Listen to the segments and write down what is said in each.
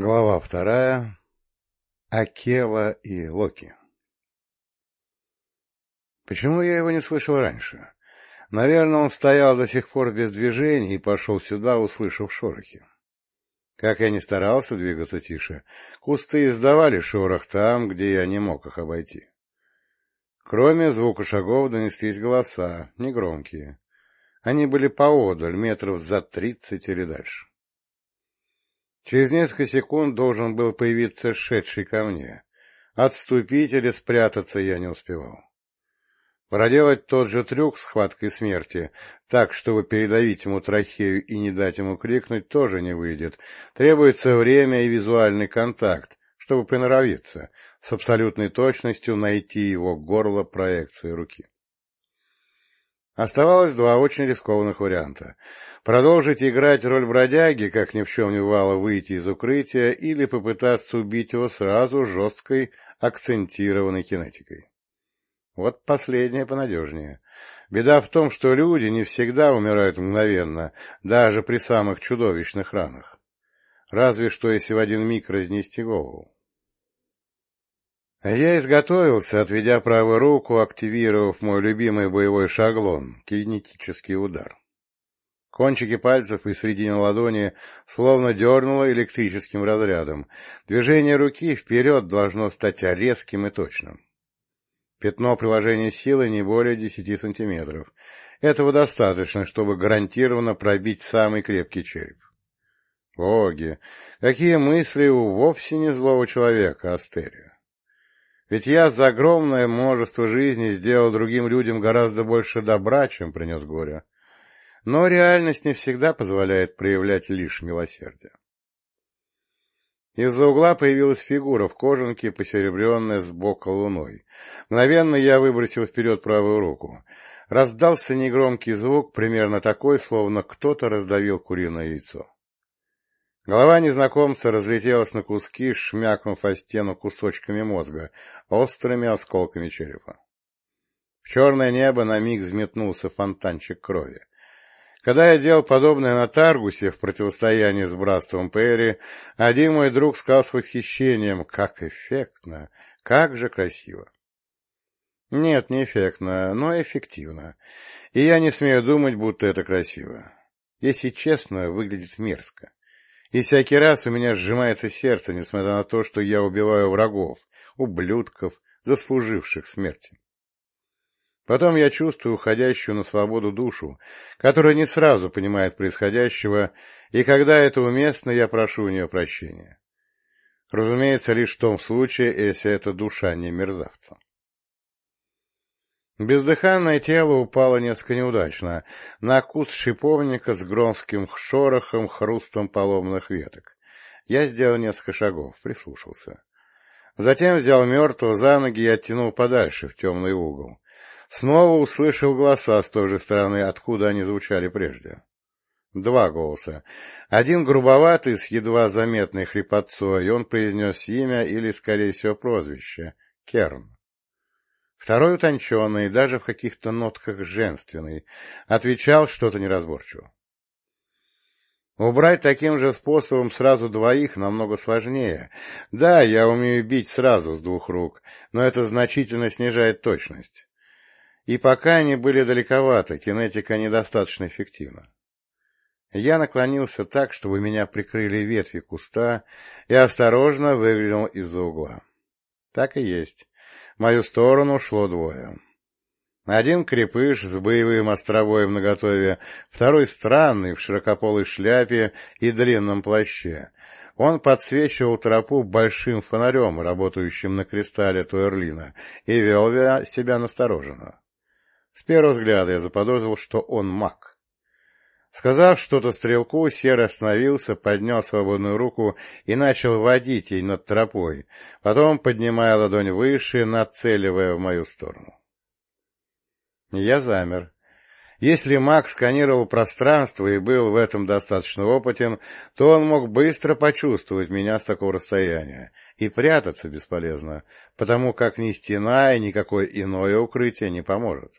Глава вторая. Акела и Локи. Почему я его не слышал раньше? Наверное, он стоял до сих пор без движения и пошел сюда, услышав шорохи. Как я ни старался двигаться тише, кусты издавали шорох там, где я не мог их обойти. Кроме звука шагов донеслись голоса, негромкие. Они были поодаль, метров за тридцать или дальше. Через несколько секунд должен был появиться шедший ко мне. Отступить или спрятаться я не успевал. Проделать тот же трюк с хваткой смерти, так, чтобы передавить ему трахею и не дать ему крикнуть, тоже не выйдет. Требуется время и визуальный контакт, чтобы приноровиться, с абсолютной точностью найти его горло проекции руки. Оставалось два очень рискованных варианта. Продолжить играть роль бродяги, как ни в чем не бывало выйти из укрытия, или попытаться убить его сразу жесткой, акцентированной кинетикой. Вот последнее понадежнее. Беда в том, что люди не всегда умирают мгновенно, даже при самых чудовищных ранах. Разве что если в один миг разнести голову. Я изготовился, отведя правую руку, активировав мой любимый боевой шаглон — кинетический удар. Кончики пальцев и средине ладони словно дернуло электрическим разрядом. Движение руки вперед должно стать резким и точным. Пятно приложения силы не более десяти сантиметров. Этого достаточно, чтобы гарантированно пробить самый крепкий череп. Боги! Какие мысли у вовсе не злого человека, Астерия! Ведь я за огромное множество жизней сделал другим людям гораздо больше добра, чем принес горе. Но реальность не всегда позволяет проявлять лишь милосердие. Из-за угла появилась фигура в кожанке, посеребренная с бока луной. Мгновенно я выбросил вперед правую руку. Раздался негромкий звук, примерно такой, словно кто-то раздавил куриное яйцо. Голова незнакомца разлетелась на куски, шмякнув о стену кусочками мозга, острыми осколками черепа. В черное небо на миг взметнулся фонтанчик крови. Когда я делал подобное на Таргусе в противостоянии с братством Перри, один мой друг сказал с восхищением, как эффектно, как же красиво. Нет, не эффектно, но эффективно. И я не смею думать, будто это красиво. Если честно, выглядит мерзко. И всякий раз у меня сжимается сердце, несмотря на то, что я убиваю врагов, ублюдков, заслуживших смерти. Потом я чувствую уходящую на свободу душу, которая не сразу понимает происходящего, и когда это уместно, я прошу у нее прощения. Разумеется, лишь в том случае, если эта душа не мерзавца. Бездыханное тело упало несколько неудачно, на куст шиповника с громским шорохом, хрустом поломных веток. Я сделал несколько шагов, прислушался. Затем взял мертвого за ноги и оттянул подальше, в темный угол. Снова услышал голоса с той же стороны, откуда они звучали прежде. Два голоса. Один грубоватый, с едва заметной хрипотцой, он произнес имя или, скорее всего, прозвище — Керн. Второй утонченный, даже в каких-то нотках женственный, отвечал что-то неразборчиво. Убрать таким же способом сразу двоих намного сложнее. Да, я умею бить сразу с двух рук, но это значительно снижает точность. И пока они были далековато, кинетика недостаточно эффективна. Я наклонился так, чтобы меня прикрыли ветви куста, и осторожно выглянул из-за угла. Так и есть. Мою сторону шло двое. Один крепыш с боевым островоем наготове, второй странный, в широкополой шляпе и длинном плаще. Он подсвечивал тропу большим фонарем, работающим на кристалле Туэрлина, и вел себя настороженно. С первого взгляда я заподозрил, что он маг. Сказав что-то стрелку, Серый остановился, поднял свободную руку и начал водить ей над тропой, потом поднимая ладонь выше, нацеливая в мою сторону. Я замер. Если маг сканировал пространство и был в этом достаточно опытен, то он мог быстро почувствовать меня с такого расстояния, и прятаться бесполезно, потому как ни стена и никакое иное укрытие не поможет.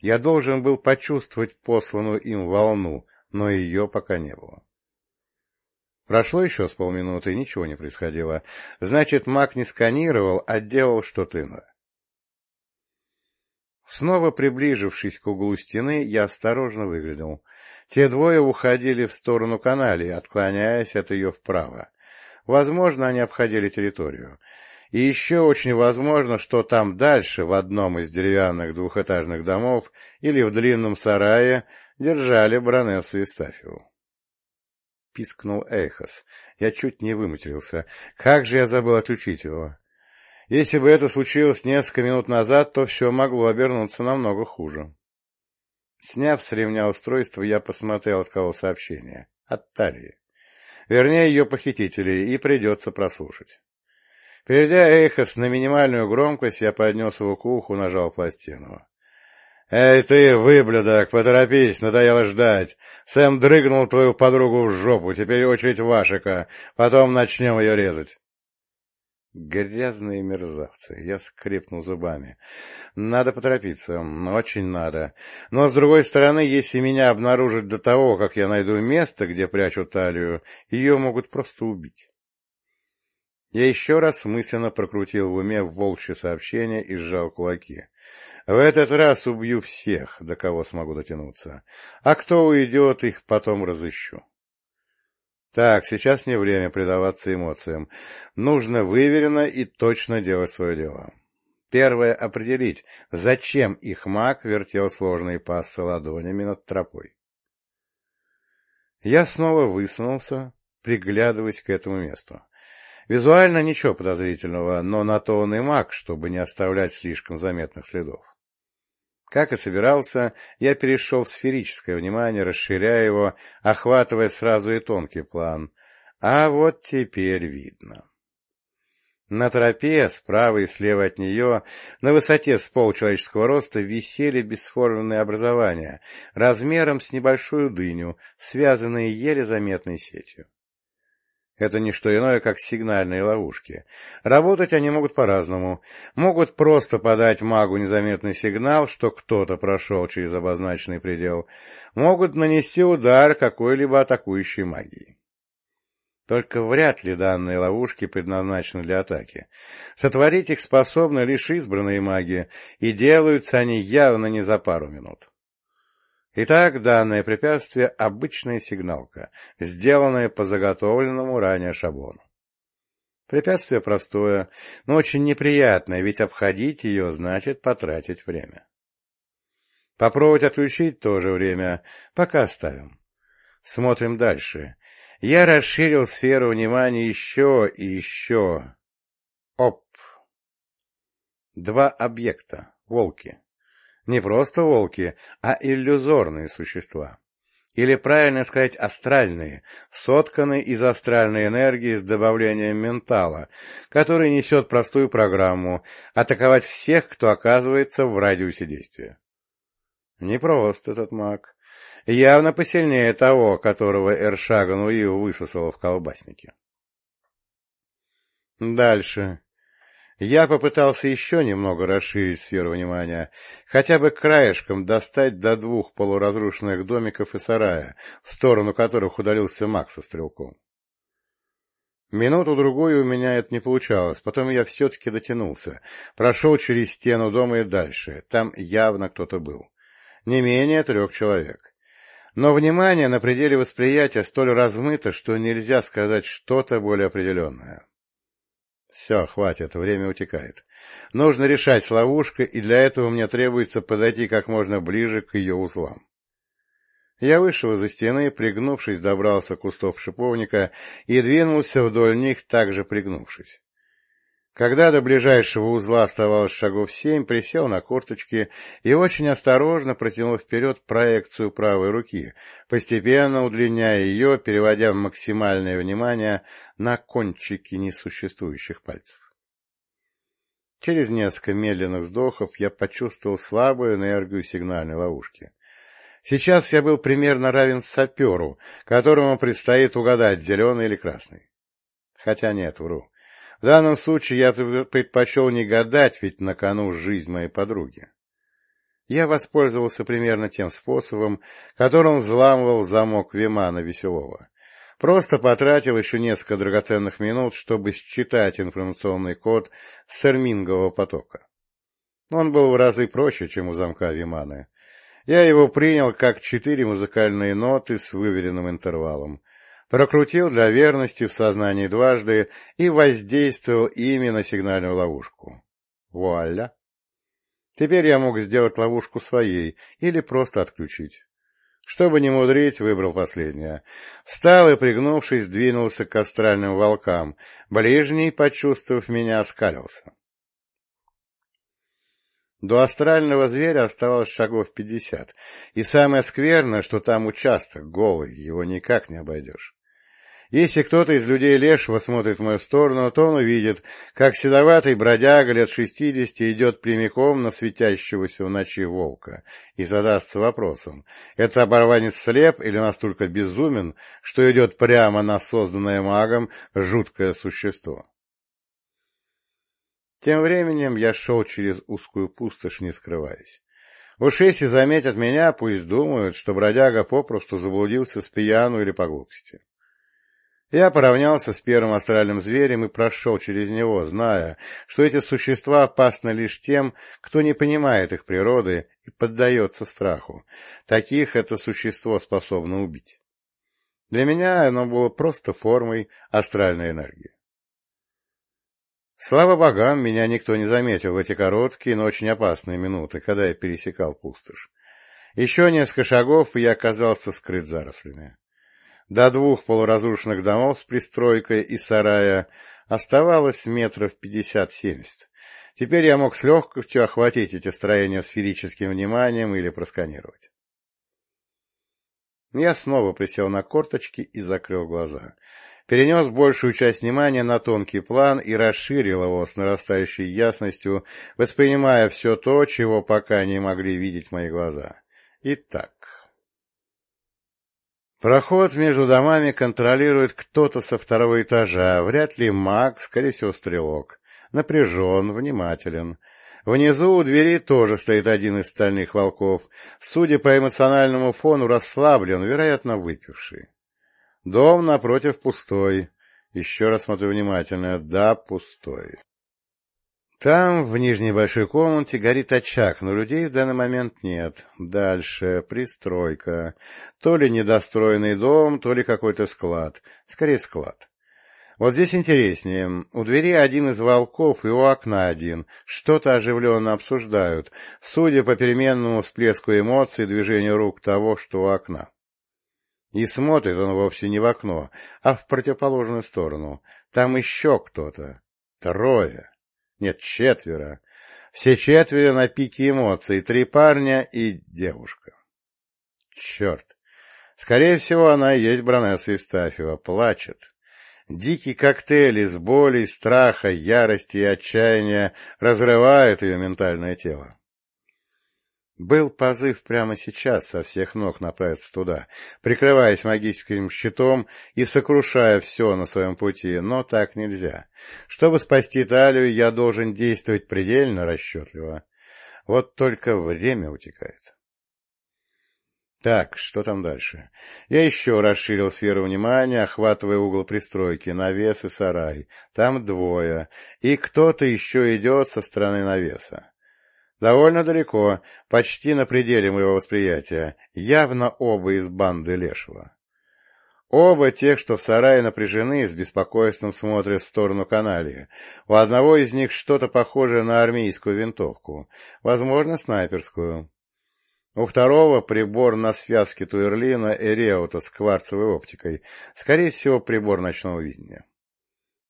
Я должен был почувствовать посланную им волну, но ее пока не было. Прошло еще с полминуты, ничего не происходило. Значит, маг не сканировал, а делал что-то иное. Снова приближившись к углу стены, я осторожно выглянул. Те двое уходили в сторону каналии, отклоняясь от ее вправо. Возможно, они обходили территорию. И еще очень возможно, что там дальше, в одном из деревянных двухэтажных домов или в длинном сарае, держали баронессу Истафьеву. Пискнул Эйхос. Я чуть не выматерился. Как же я забыл отключить его. Если бы это случилось несколько минут назад, то все могло обернуться намного хуже. Сняв с ремня устройство, я посмотрел, от кого сообщение. От Талии. Вернее, ее похитителей, и придется прослушать. Перейдя Эйхос на минимальную громкость, я поднес его к уху, нажал пластину. «Эй ты, выблюдок, поторопись, надоело ждать. Сэм дрыгнул твою подругу в жопу, теперь очередь Вашика, потом начнем ее резать». Грязные мерзавцы. Я скрипнул зубами. Надо поторопиться. Очень надо. Но, с другой стороны, если меня обнаружат до того, как я найду место, где прячу талию, ее могут просто убить. Я еще раз мысленно прокрутил в уме волчье сообщение и сжал кулаки. В этот раз убью всех, до кого смогу дотянуться. А кто уйдет, их потом разыщу. Так, сейчас не время предаваться эмоциям. Нужно выверенно и точно делать свое дело. Первое — определить, зачем их маг вертел сложные пассы ладонями над тропой. Я снова высунулся, приглядываясь к этому месту. Визуально ничего подозрительного, но на то он и маг, чтобы не оставлять слишком заметных следов. Как и собирался, я перешел в сферическое внимание, расширяя его, охватывая сразу и тонкий план. А вот теперь видно. На тропе, справа и слева от нее, на высоте с полчеловеческого роста, висели бесформенные образования, размером с небольшую дыню, связанные еле заметной сетью. Это не что иное, как сигнальные ловушки. Работать они могут по-разному. Могут просто подать магу незаметный сигнал, что кто-то прошел через обозначенный предел. Могут нанести удар какой-либо атакующей магии. Только вряд ли данные ловушки предназначены для атаки. Сотворить их способны лишь избранные маги, и делаются они явно не за пару минут. Итак, данное препятствие — обычная сигналка, сделанная по заготовленному ранее шаблону. Препятствие простое, но очень неприятное, ведь обходить ее значит потратить время. Попробовать отключить тоже время, пока оставим. Смотрим дальше. Я расширил сферу внимания еще и еще. Оп! Два объекта. Волки. Не просто волки, а иллюзорные существа. Или, правильно сказать, астральные, сотканные из астральной энергии с добавлением ментала, который несет простую программу атаковать всех, кто оказывается в радиусе действия. Непрост этот маг. Явно посильнее того, которого Эршаган Уив высосала в колбаснике. Дальше. Я попытался еще немного расширить сферу внимания, хотя бы краешком достать до двух полуразрушенных домиков и сарая, в сторону которых удалился Макс со стрелком. Минуту-другую у меня это не получалось, потом я все-таки дотянулся, прошел через стену дома и дальше, там явно кто-то был. Не менее трех человек. Но внимание на пределе восприятия столь размыто, что нельзя сказать что-то более определенное. Все, хватит, время утекает. Нужно решать с ловушкой, и для этого мне требуется подойти как можно ближе к ее узлам. Я вышел из-за стены, пригнувшись, добрался к кустов шиповника и двинулся вдоль них, также пригнувшись. Когда до ближайшего узла оставалось шагов семь, присел на корточки и очень осторожно протянул вперед проекцию правой руки, постепенно удлиняя ее, переводя максимальное внимание на кончики несуществующих пальцев. Через несколько медленных вздохов я почувствовал слабую энергию сигнальной ловушки. Сейчас я был примерно равен саперу, которому предстоит угадать, зеленый или красный. Хотя нет, вру. В данном случае я предпочел не гадать, ведь на кону жизнь моей подруги. Я воспользовался примерно тем способом, которым взламывал замок Вимана Веселого. Просто потратил еще несколько драгоценных минут, чтобы считать информационный код сермингового потока. Он был в разы проще, чем у замка Виманы. Я его принял как четыре музыкальные ноты с выверенным интервалом, прокрутил для верности в сознании дважды и воздействовал ими на сигнальную ловушку. Вуаля! Теперь я мог сделать ловушку своей или просто отключить. Чтобы не мудрить, выбрал последнее. Встал и, пригнувшись, двинулся к астральным волкам. Ближний, почувствовав меня, оскалился. До астрального зверя оставалось шагов пятьдесят, и самое скверное, что там участок голый, его никак не обойдешь. Если кто-то из людей лешего смотрит в мою сторону, то он увидит, как седоватый бродяга лет шестидесяти идет прямиком на светящегося в ночи волка и задастся вопросом, это оборванец слеп или настолько безумен, что идет прямо на созданное магом жуткое существо. Тем временем я шел через узкую пустошь, не скрываясь. Уж если заметят меня, пусть думают, что бродяга попросту заблудился с пьяну или по глупости. Я поравнялся с первым астральным зверем и прошел через него, зная, что эти существа опасны лишь тем, кто не понимает их природы и поддается страху. Таких это существо способно убить. Для меня оно было просто формой астральной энергии. Слава богам, меня никто не заметил в эти короткие, но очень опасные минуты, когда я пересекал пустошь. Еще несколько шагов, и я оказался скрыт зарослями. До двух полуразрушенных домов с пристройкой и сарая оставалось метров пятьдесят-семьдесят. Теперь я мог с легкостью охватить эти строения сферическим вниманием или просканировать. Я снова присел на корточки и закрыл глаза. Перенес большую часть внимания на тонкий план и расширил его с нарастающей ясностью, воспринимая все то, чего пока не могли видеть мои глаза. Итак, Проход между домами контролирует кто-то со второго этажа, вряд ли маг, скорее всего, стрелок. Напряжен, внимателен. Внизу у двери тоже стоит один из стальных волков, судя по эмоциональному фону, расслаблен, вероятно, выпивший. Дом напротив пустой. Еще раз смотрю внимательно. Да, пустой. Там, в нижней большой комнате, горит очаг, но людей в данный момент нет. Дальше пристройка. То ли недостроенный дом, то ли какой-то склад. Скорее, склад. Вот здесь интереснее. У двери один из волков и у окна один. Что-то оживленно обсуждают, судя по переменному всплеску эмоций и движению рук того, что у окна. И смотрит он вовсе не в окно, а в противоположную сторону. Там еще кто-то. Трое. Нет, четверо. Все четверо на пике эмоций, три парня и девушка. Черт! Скорее всего, она и есть Бронесса Евстафьева, плачет. Дикий коктейль из боли, страха, ярости и отчаяния разрывает ее ментальное тело. Был позыв прямо сейчас со всех ног направиться туда, прикрываясь магическим щитом и сокрушая все на своем пути, но так нельзя. Чтобы спасти талию, я должен действовать предельно расчетливо. Вот только время утекает. Так, что там дальше? Я еще расширил сферу внимания, охватывая угол пристройки, навес и сарай. Там двое, и кто-то еще идет со стороны навеса. Довольно далеко, почти на пределе моего восприятия, явно оба из банды Лешего. Оба тех, что в сарае напряжены, с беспокойством смотрят в сторону каналии. У одного из них что-то похожее на армейскую винтовку, возможно, снайперскую. У второго прибор на связке Туэрлина и Реута с кварцевой оптикой, скорее всего, прибор ночного видения.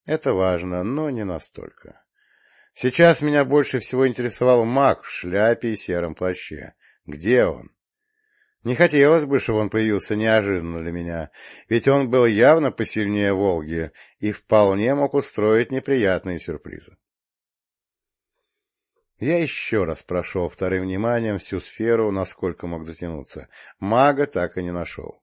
Это важно, но не настолько. Сейчас меня больше всего интересовал маг в шляпе и сером плаще. Где он? Не хотелось бы, чтобы он появился неожиданно для меня, ведь он был явно посильнее Волги и вполне мог устроить неприятные сюрпризы. Я еще раз прошел вторым вниманием всю сферу, насколько мог дотянуться. Мага так и не нашел.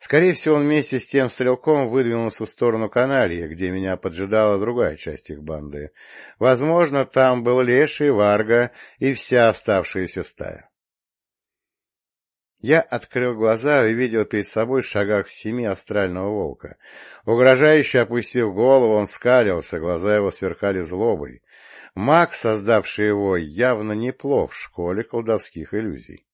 Скорее всего, он вместе с тем стрелком выдвинулся в сторону каналья, где меня поджидала другая часть их банды. Возможно, там был Леший, Варга и вся оставшаяся стая. Я открыл глаза и увидел перед собой в шагах семи астрального волка. Угрожающе опустив голову, он скалился, глаза его сверкали злобой. Маг, создавший его, явно не плох в школе колдовских иллюзий.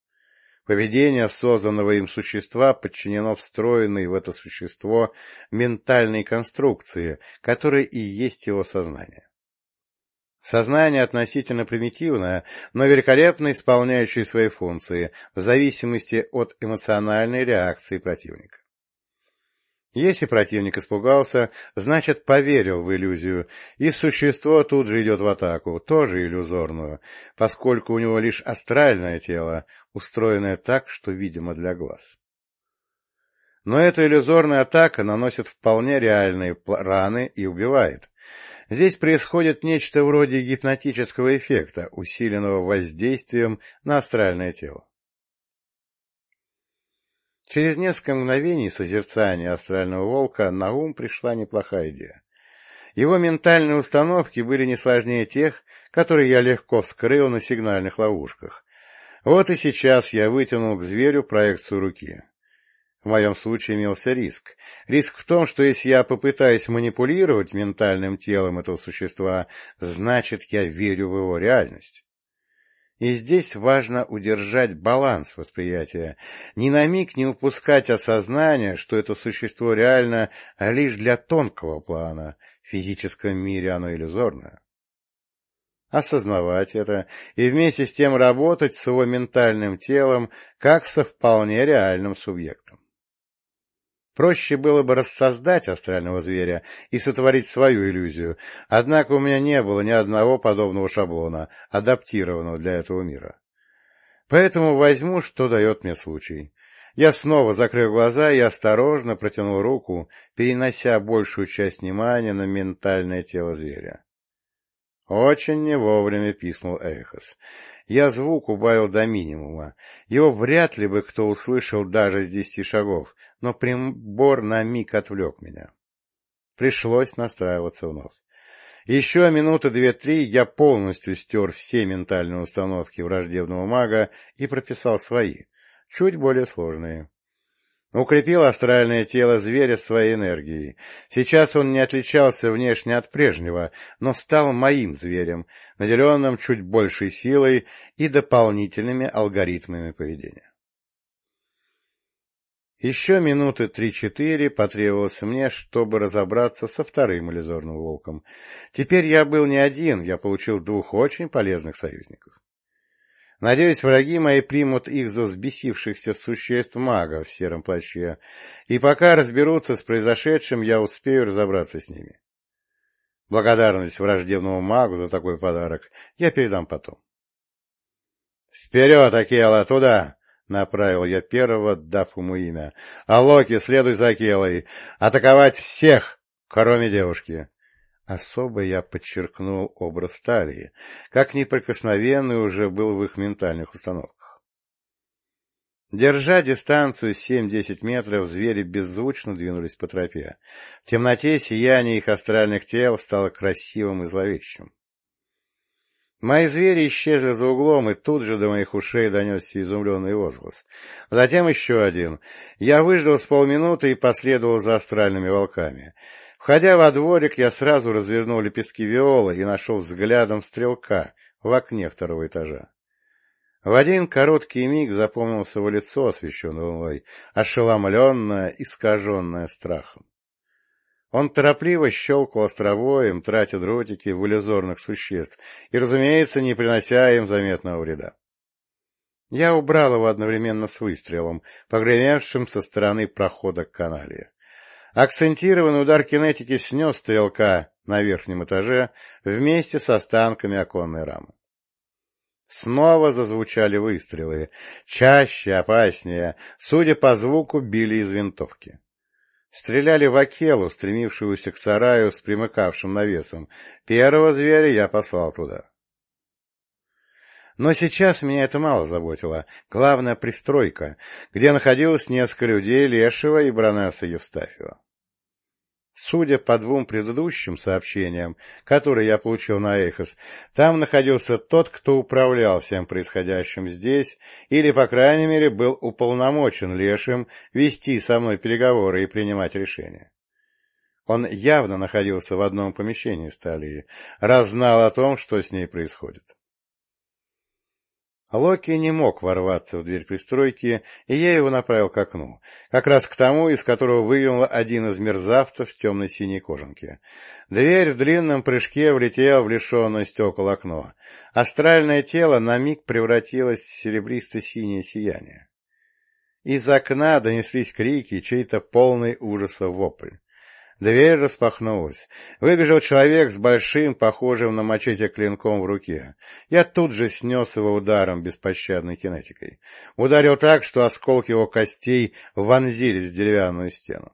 Поведение созданного им существа подчинено встроенной в это существо ментальной конструкции, которая и есть его сознание. Сознание относительно примитивное, но великолепно исполняющее свои функции в зависимости от эмоциональной реакции противника. Если противник испугался, значит поверил в иллюзию, и существо тут же идет в атаку, тоже иллюзорную, поскольку у него лишь астральное тело, устроенное так, что видимо для глаз. Но эта иллюзорная атака наносит вполне реальные раны и убивает, Здесь происходит нечто вроде гипнотического эффекта, усиленного воздействием на астральное тело. Через несколько мгновений созерцания астрального волка на ум пришла неплохая идея. Его ментальные установки были не сложнее тех, которые я легко вскрыл на сигнальных ловушках. Вот и сейчас я вытянул к зверю проекцию руки. В моем случае имелся риск. Риск в том, что если я попытаюсь манипулировать ментальным телом этого существа, значит, я верю в его реальность. И здесь важно удержать баланс восприятия, ни на миг не упускать осознание, что это существо реально лишь для тонкого плана, в физическом мире оно иллюзорное. Осознавать это и вместе с тем работать с его ментальным телом как со вполне реальным субъектом. Проще было бы рассоздать астрального зверя и сотворить свою иллюзию, однако у меня не было ни одного подобного шаблона, адаптированного для этого мира. Поэтому возьму, что дает мне случай. Я снова закрыл глаза и осторожно протянул руку, перенося большую часть внимания на ментальное тело зверя. Очень не вовремя писнул Эхос. Я звук убавил до минимума. Его вряд ли бы кто услышал даже с десяти шагов, но прибор на миг отвлек меня. Пришлось настраиваться вновь. Еще минуты две-три я полностью стер все ментальные установки враждебного мага и прописал свои, чуть более сложные. Укрепил астральное тело зверя своей энергией. Сейчас он не отличался внешне от прежнего, но стал моим зверем, наделенным чуть большей силой и дополнительными алгоритмами поведения. Еще минуты три-четыре потребовалось мне, чтобы разобраться со вторым иллюзорным волком. Теперь я был не один, я получил двух очень полезных союзников. Надеюсь, враги мои примут их за взбесившихся существ магов в сером плаще, и пока разберутся с произошедшим, я успею разобраться с ними. Благодарность враждебному магу за такой подарок я передам потом. — Вперед, Акела, туда! — направил я первого, дав ему имя. — А Локи, следуй за Акелой! Атаковать всех, кроме девушки! Особо я подчеркнул образ талии, как неприкосновенный уже был в их ментальных установках. Держа дистанцию 7-10 метров, звери беззвучно двинулись по тропе. В темноте сияние их астральных тел стало красивым и зловещим. Мои звери исчезли за углом, и тут же до моих ушей донесся изумленный возглас. Затем еще один. Я выждал с полминуты и последовал за астральными волками. Входя во дворик, я сразу развернул лепестки виола и нашел взглядом стрелка в окне второго этажа. В один короткий миг запомнился его лицо, освещенное луной, ошеломленное, искаженное страхом. Он торопливо щелкал островоем, тратя дротики в иллюзорных существ и, разумеется, не принося им заметного вреда. Я убрал его одновременно с выстрелом, погремевшим со стороны прохода к канале. Акцентированный удар кинетики снес стрелка на верхнем этаже вместе с останками оконной рамы. Снова зазвучали выстрелы. Чаще, опаснее. Судя по звуку, били из винтовки. Стреляли в Акелу, стремившуюся к сараю с примыкавшим навесом. Первого зверя я послал туда. Но сейчас меня это мало заботило. Главная пристройка, где находилось несколько людей Лешего и Бронесса Евстафьева. Судя по двум предыдущим сообщениям, которые я получил на Эхос, там находился тот, кто управлял всем происходящим здесь, или, по крайней мере, был уполномочен Лешим вести со мной переговоры и принимать решения. Он явно находился в одном помещении с Талией, раз знал о том, что с ней происходит. Локи не мог ворваться в дверь пристройки, и я его направил к окну, как раз к тому, из которого выглянул один из мерзавцев в темно-синей кожанке. Дверь в длинном прыжке влетела в лишенное стекол окно. Астральное тело на миг превратилось в серебристо-синее сияние. Из окна донеслись крики, чей-то полный ужаса вопль. Дверь распахнулась. Выбежал человек с большим, похожим на мачете клинком в руке. Я тут же снес его ударом беспощадной кинетикой. Ударил так, что осколки его костей вонзились в деревянную стену.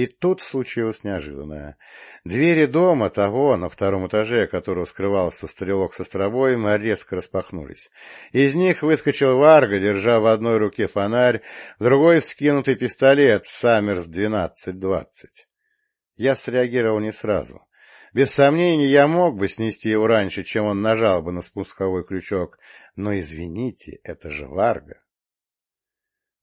И тут случилось неожиданное. Двери дома того, на втором этаже, которого скрывался стрелок со стробоем, резко распахнулись. Из них выскочил Варга, держа в одной руке фонарь, в другой вскинутый пистолет «Саммерс 12-20». Я среагировал не сразу. Без сомнений, я мог бы снести его раньше, чем он нажал бы на спусковой крючок, но, извините, это же Варга.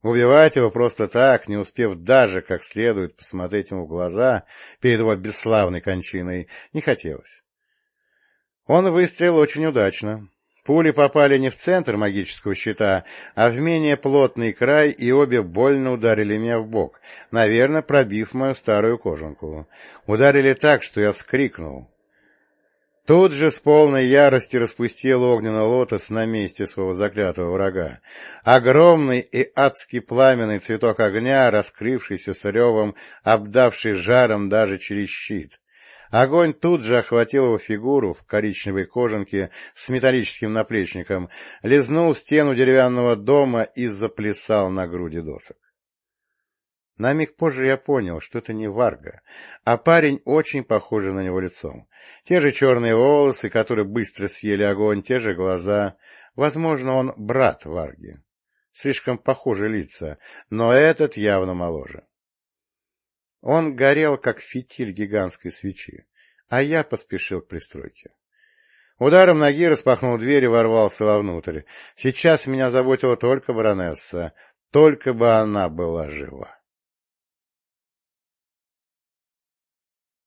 Убивать его просто так, не успев даже как следует посмотреть ему в глаза перед его бесславной кончиной, не хотелось. Он выстрелил очень удачно. Пули попали не в центр магического щита, а в менее плотный край, и обе больно ударили меня в бок, наверное, пробив мою старую кожанку. Ударили так, что я вскрикнул. Тут же с полной ярости распустил огненный лотос на месте своего заклятого врага. Огромный и адски пламенный цветок огня, раскрывшийся с ревом, обдавший жаром даже через щит. Огонь тут же охватил его фигуру в коричневой кожанке с металлическим наплечником, лизнул стену деревянного дома и заплясал на груди досок. На миг позже я понял, что это не Варга, а парень, очень похожий на него лицом. Те же черные волосы, которые быстро съели огонь, те же глаза. Возможно, он брат Варги. Слишком похожи лица, но этот явно моложе. Он горел, как фитиль гигантской свечи, а я поспешил к пристройке. Ударом ноги распахнул дверь и ворвался вовнутрь. Сейчас меня заботила только баронесса, только бы она была жива.